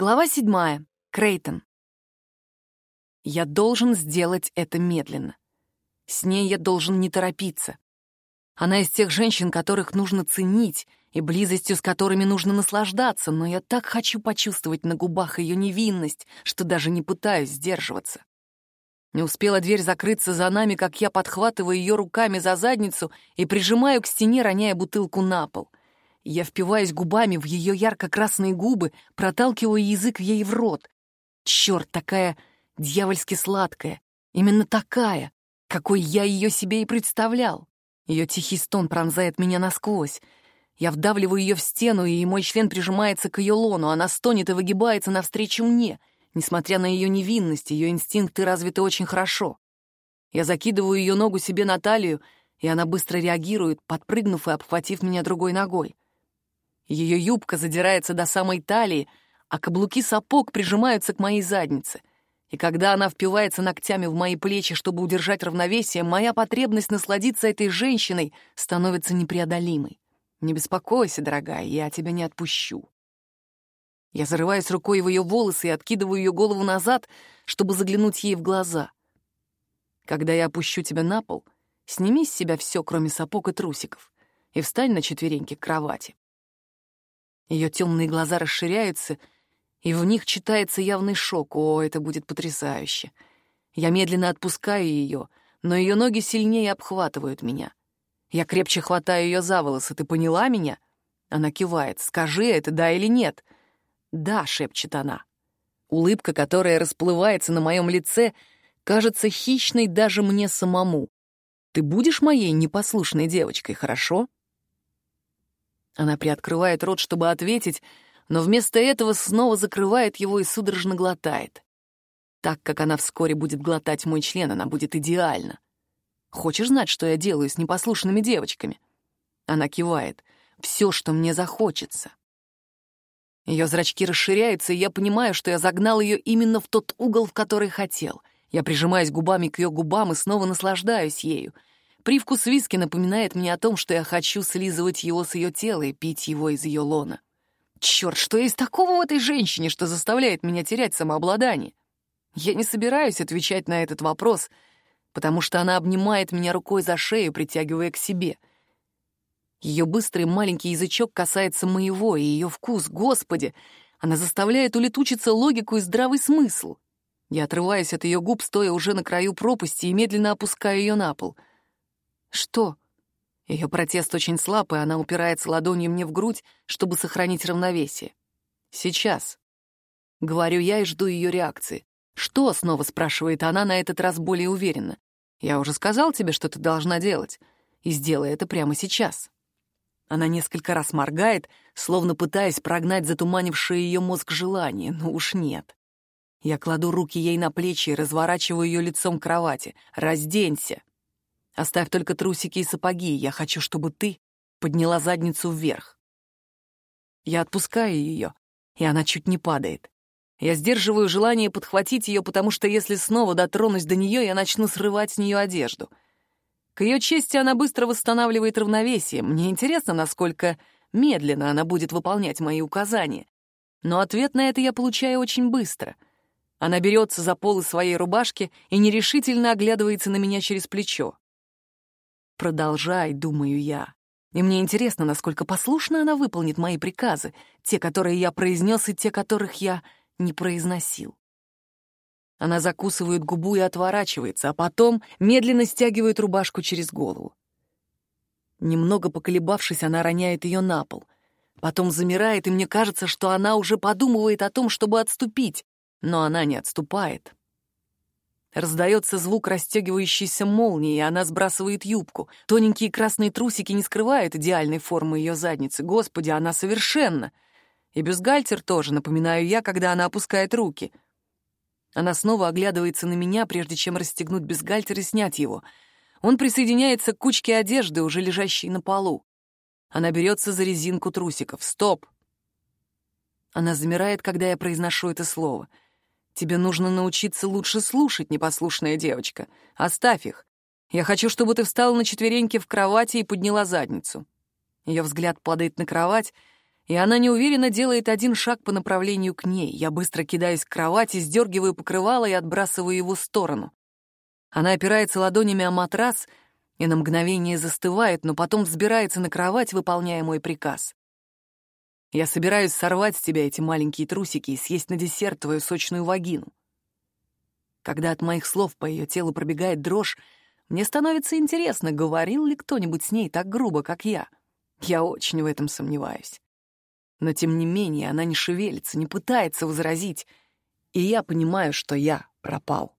Глава седьмая. Крейтон. Я должен сделать это медленно. С ней я должен не торопиться. Она из тех женщин, которых нужно ценить, и близостью с которыми нужно наслаждаться, но я так хочу почувствовать на губах ее невинность, что даже не пытаюсь сдерживаться. Не успела дверь закрыться за нами, как я подхватываю ее руками за задницу и прижимаю к стене, роняя бутылку на пол — я впиваюсь губами в ее ярко-красные губы, проталкиваю язык ей в рот. Черт, такая дьявольски сладкая. Именно такая, какой я ее себе и представлял. Ее тихий стон пронзает меня насквозь. Я вдавливаю ее в стену, и мой член прижимается к ее лону. Она стонет и выгибается навстречу мне. Несмотря на ее невинность, ее инстинкты развиты очень хорошо. Я закидываю ее ногу себе на талию, и она быстро реагирует, подпрыгнув и обхватив меня другой ногой. Ее юбка задирается до самой талии, а каблуки сапог прижимаются к моей заднице. И когда она впивается ногтями в мои плечи, чтобы удержать равновесие, моя потребность насладиться этой женщиной становится непреодолимой. Не беспокойся, дорогая, я тебя не отпущу. Я зарываюсь рукой в ее волосы и откидываю ее голову назад, чтобы заглянуть ей в глаза. Когда я опущу тебя на пол, сними с себя все, кроме сапог и трусиков, и встань на четвереньки к кровати. Ее темные глаза расширяются, и в них читается явный шок. О, это будет потрясающе. Я медленно отпускаю ее, но ее ноги сильнее обхватывают меня. Я крепче хватаю ее за волосы. Ты поняла меня? Она кивает. Скажи это, да или нет? Да, шепчет она. Улыбка, которая расплывается на моем лице, кажется хищной даже мне самому. Ты будешь моей непослушной девочкой, хорошо? Она приоткрывает рот, чтобы ответить, но вместо этого снова закрывает его и судорожно глотает. Так как она вскоре будет глотать мой член, она будет идеальна. Хочешь знать, что я делаю с непослушными девочками? Она кивает. Все, что мне захочется. Ее зрачки расширяются, и я понимаю, что я загнал ее именно в тот угол, в который хотел. Я прижимаюсь губами к ее губам и снова наслаждаюсь ею — Привкус виски напоминает мне о том, что я хочу слизывать его с ее тела и пить его из ее лона. Черт, что есть такого в этой женщине, что заставляет меня терять самообладание? Я не собираюсь отвечать на этот вопрос, потому что она обнимает меня рукой за шею, притягивая к себе. Ее быстрый маленький язычок касается моего, и ее вкус, господи, она заставляет улетучиться логику и здравый смысл. Я отрываюсь от ее губ, стоя уже на краю пропасти, и медленно опускаю ее на пол — «Что?» Ее протест очень слаб, и она упирается ладонью мне в грудь, чтобы сохранить равновесие. «Сейчас». Говорю я и жду ее реакции. «Что?» — снова спрашивает она на этот раз более уверенно. «Я уже сказал тебе, что ты должна делать. И сделай это прямо сейчас». Она несколько раз моргает, словно пытаясь прогнать затуманившее ее мозг желание, но уж нет. Я кладу руки ей на плечи и разворачиваю ее лицом к кровати. «Разденься!» Оставь только трусики и сапоги, я хочу, чтобы ты подняла задницу вверх. Я отпускаю ее, и она чуть не падает. Я сдерживаю желание подхватить ее, потому что если снова дотронусь до нее, я начну срывать с нее одежду. К ее чести она быстро восстанавливает равновесие. Мне интересно, насколько медленно она будет выполнять мои указания. Но ответ на это я получаю очень быстро. Она берется за полы своей рубашки и нерешительно оглядывается на меня через плечо. Продолжай, думаю я. И мне интересно, насколько послушно она выполнит мои приказы, те, которые я произнес, и те, которых я не произносил. Она закусывает губу и отворачивается, а потом медленно стягивает рубашку через голову. Немного поколебавшись, она роняет ее на пол. Потом замирает, и мне кажется, что она уже подумывает о том, чтобы отступить, но она не отступает. Раздается звук расстегивающейся молнии, и она сбрасывает юбку. Тоненькие красные трусики не скрывают идеальной формы ее задницы. Господи, она совершенна! И бюстгальтер тоже, напоминаю я, когда она опускает руки. Она снова оглядывается на меня, прежде чем расстегнуть бюстгальтер и снять его. Он присоединяется к кучке одежды, уже лежащей на полу. Она берется за резинку трусиков. «Стоп!» Она замирает, когда я произношу это слово — Тебе нужно научиться лучше слушать, непослушная девочка. Оставь их. Я хочу, чтобы ты встала на четвереньки в кровати и подняла задницу. Ее взгляд падает на кровать, И она неуверенно делает один шаг по направлению к ней. Я быстро кидаюсь к кровати, сдергиваю покрывало и отбрасываю его в сторону. Она опирается ладонями о матрас и на мгновение застывает, но потом взбирается на кровать, выполняя мой приказ. Я собираюсь сорвать с тебя эти маленькие трусики и съесть на десерт твою сочную вагину. Когда от моих слов по ее телу пробегает дрожь, мне становится интересно, говорил ли кто-нибудь с ней так грубо, как я. Я очень в этом сомневаюсь. Но тем не менее она не шевелится, не пытается возразить, и я понимаю, что я пропал.